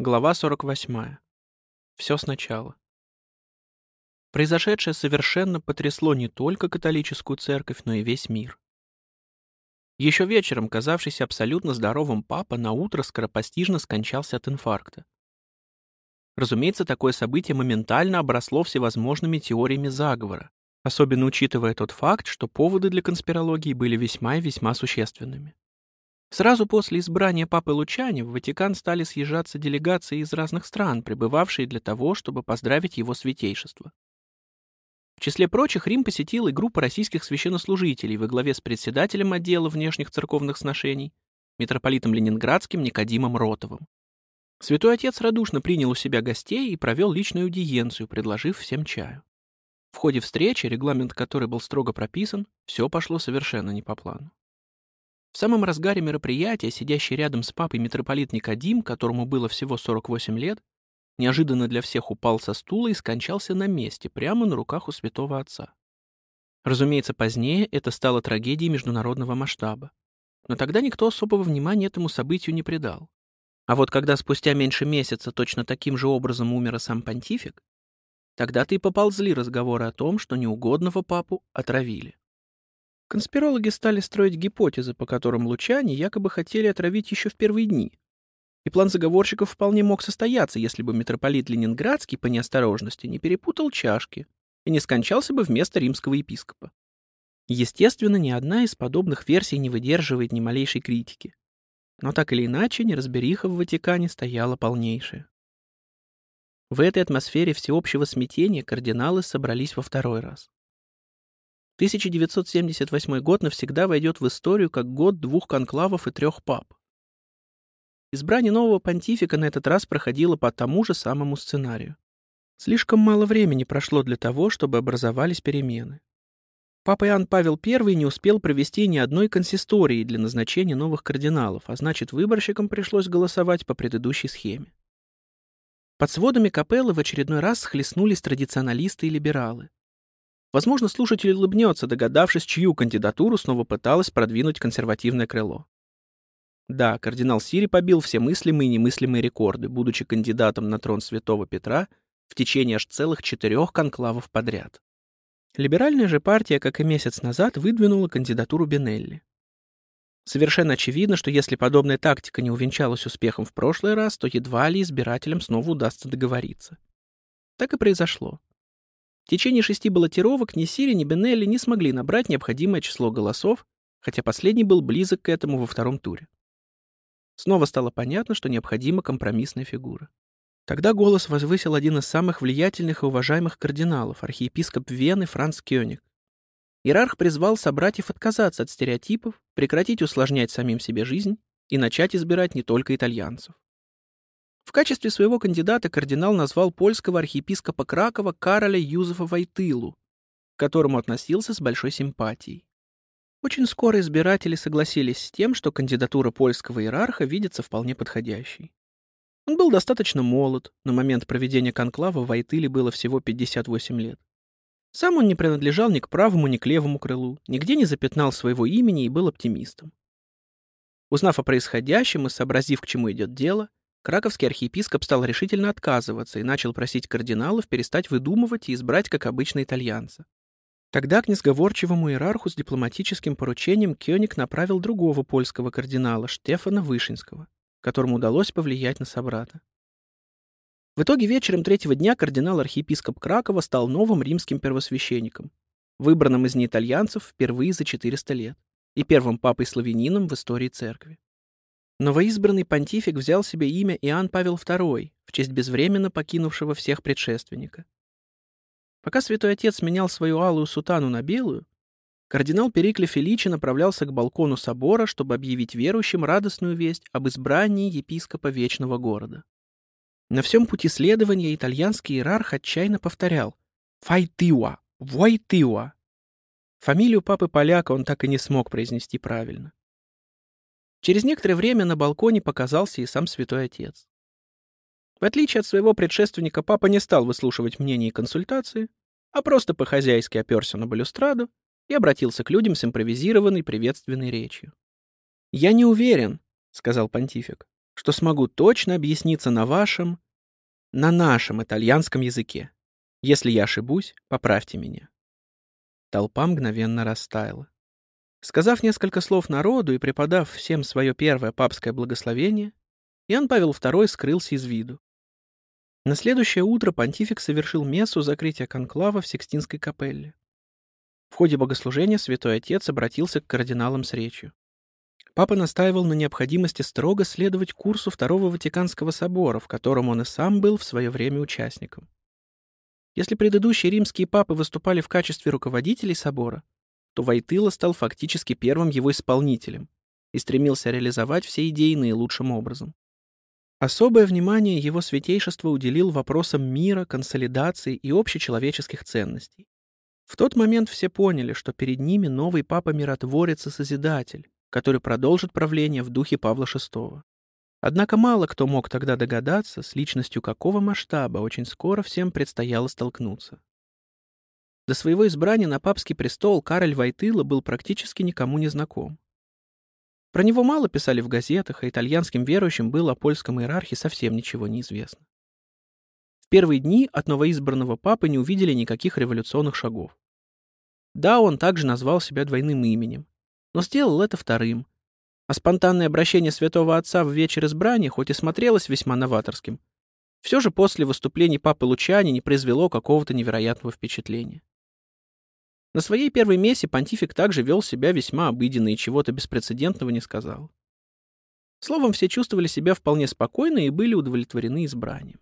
Глава 48. Все сначала. Произошедшее совершенно потрясло не только католическую церковь, но и весь мир. Еще вечером, казавшийся абсолютно здоровым папа, наутро скоропостижно скончался от инфаркта. Разумеется, такое событие моментально обросло всевозможными теориями заговора, особенно учитывая тот факт, что поводы для конспирологии были весьма и весьма существенными. Сразу после избрания Папы Лучани в Ватикан стали съезжаться делегации из разных стран, прибывавшие для того, чтобы поздравить его святейшество. В числе прочих Рим посетил и группа российских священнослужителей во главе с председателем отдела внешних церковных сношений, митрополитом Ленинградским Никодимом Ротовым. Святой Отец радушно принял у себя гостей и провел личную аудиенцию, предложив всем чаю. В ходе встречи, регламент которой был строго прописан, все пошло совершенно не по плану. В самом разгаре мероприятия, сидящий рядом с папой митрополит Никодим, которому было всего 48 лет, неожиданно для всех упал со стула и скончался на месте, прямо на руках у святого отца. Разумеется, позднее это стало трагедией международного масштаба. Но тогда никто особого внимания этому событию не придал. А вот когда спустя меньше месяца точно таким же образом умер сам понтифик, тогда-то и поползли разговоры о том, что неугодного папу отравили. Конспирологи стали строить гипотезы, по которым лучане якобы хотели отравить еще в первые дни. И план заговорщиков вполне мог состояться, если бы митрополит Ленинградский по неосторожности не перепутал чашки и не скончался бы вместо римского епископа. Естественно, ни одна из подобных версий не выдерживает ни малейшей критики. Но так или иначе, неразбериха в Ватикане стояла полнейшая. В этой атмосфере всеобщего смятения кардиналы собрались во второй раз. 1978 год навсегда войдет в историю как год двух конклавов и трех пап. Избрание нового понтифика на этот раз проходило по тому же самому сценарию. Слишком мало времени прошло для того, чтобы образовались перемены. Папа Иоанн Павел I не успел провести ни одной консистории для назначения новых кардиналов, а значит, выборщикам пришлось голосовать по предыдущей схеме. Под сводами капеллы в очередной раз схлестнулись традиционалисты и либералы. Возможно, слушатель улыбнется, догадавшись, чью кандидатуру снова пыталась продвинуть консервативное крыло. Да, кардинал Сири побил все мыслимые и немыслимые рекорды, будучи кандидатом на трон святого Петра в течение аж целых четырех конклавов подряд. Либеральная же партия, как и месяц назад, выдвинула кандидатуру Бенелли. Совершенно очевидно, что если подобная тактика не увенчалась успехом в прошлый раз, то едва ли избирателям снова удастся договориться. Так и произошло. В течение шести баллотировок ни Сири, ни Бенелли не смогли набрать необходимое число голосов, хотя последний был близок к этому во втором туре. Снова стало понятно, что необходима компромиссная фигура. Тогда голос возвысил один из самых влиятельных и уважаемых кардиналов, архиепископ Вены Франц Кёник. Иерарх призвал собратьев отказаться от стереотипов, прекратить усложнять самим себе жизнь и начать избирать не только итальянцев. В качестве своего кандидата кардинал назвал польского архиепископа Кракова Кароля Юзефа Войтылу, к которому относился с большой симпатией. Очень скоро избиратели согласились с тем, что кандидатура польского иерарха видится вполне подходящей. Он был достаточно молод, на момент проведения конклава Войтыле было всего 58 лет. Сам он не принадлежал ни к правому, ни к левому крылу, нигде не запятнал своего имени и был оптимистом. Узнав о происходящем и сообразив, к чему идет дело, Краковский архиепископ стал решительно отказываться и начал просить кардиналов перестать выдумывать и избрать, как обычно, итальянца. Тогда к несговорчивому иерарху с дипломатическим поручением Кёник направил другого польского кардинала, Штефана Вышинского, которому удалось повлиять на собрата. В итоге вечером третьего дня кардинал-архиепископ Кракова стал новым римским первосвященником, выбранным из неитальянцев впервые за 400 лет и первым папой-славянином в истории церкви. Новоизбранный понтифик взял себе имя Иоанн Павел II в честь безвременно покинувшего всех предшественника. Пока святой отец менял свою алую сутану на белую, кардинал Перикле Феличи направлялся к балкону собора, чтобы объявить верующим радостную весть об избрании епископа Вечного города. На всем пути следования итальянский иерарх отчаянно повторял «Файтиуа! Войтиуа!». Фамилию папы поляка он так и не смог произнести правильно. Через некоторое время на балконе показался и сам святой отец. В отличие от своего предшественника, папа не стал выслушивать мнения и консультации, а просто по-хозяйски оперся на балюстраду и обратился к людям с импровизированной приветственной речью. «Я не уверен», — сказал понтифик, что смогу точно объясниться на вашем, на нашем итальянском языке. Если я ошибусь, поправьте меня». Толпа мгновенно растаяла. Сказав несколько слов народу и преподав всем свое первое папское благословение, Иоанн Павел II скрылся из виду. На следующее утро понтифик совершил мессу закрытия конклава в Сикстинской капелле. В ходе богослужения святой отец обратился к кардиналам с речью. Папа настаивал на необходимости строго следовать курсу Второго Ватиканского собора, в котором он и сам был в свое время участником. Если предыдущие римские папы выступали в качестве руководителей собора, то Войтыла стал фактически первым его исполнителем и стремился реализовать все идеи наилучшим образом. Особое внимание его святейшество уделил вопросам мира, консолидации и общечеловеческих ценностей. В тот момент все поняли, что перед ними новый папа-миротворец и Созидатель, который продолжит правление в духе Павла VI. Однако мало кто мог тогда догадаться, с личностью какого масштаба очень скоро всем предстояло столкнуться. До своего избрания на папский престол Кароль Войтыла был практически никому не знаком. Про него мало писали в газетах, а итальянским верующим было о польском иерархе совсем ничего не известно. В первые дни от новоизбранного папы не увидели никаких революционных шагов. Да, он также назвал себя двойным именем, но сделал это вторым. А спонтанное обращение святого отца в вечер избрания, хоть и смотрелось весьма новаторским, все же после выступлений папы Лучани не произвело какого-то невероятного впечатления. На своей первой мессе понтифик также вел себя весьма обыденно и чего-то беспрецедентного не сказал. Словом, все чувствовали себя вполне спокойно и были удовлетворены избранием.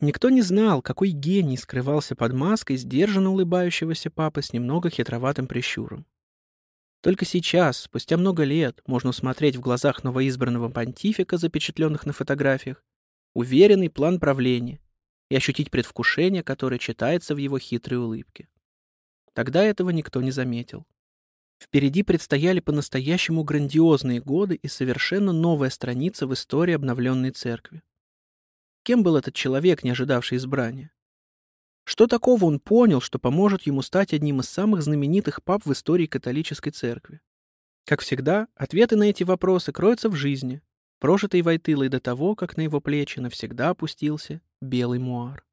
Никто не знал, какой гений скрывался под маской сдержанно улыбающегося папы с немного хитроватым прищуром. Только сейчас, спустя много лет, можно усмотреть в глазах новоизбранного понтифика, запечатленных на фотографиях, уверенный план правления и ощутить предвкушение, которое читается в его хитрой улыбке. Тогда этого никто не заметил. Впереди предстояли по-настоящему грандиозные годы и совершенно новая страница в истории обновленной церкви. Кем был этот человек, не ожидавший избрания? Что такого он понял, что поможет ему стать одним из самых знаменитых пап в истории католической церкви? Как всегда, ответы на эти вопросы кроются в жизни, прожитой Войтылой до того, как на его плечи навсегда опустился белый муар.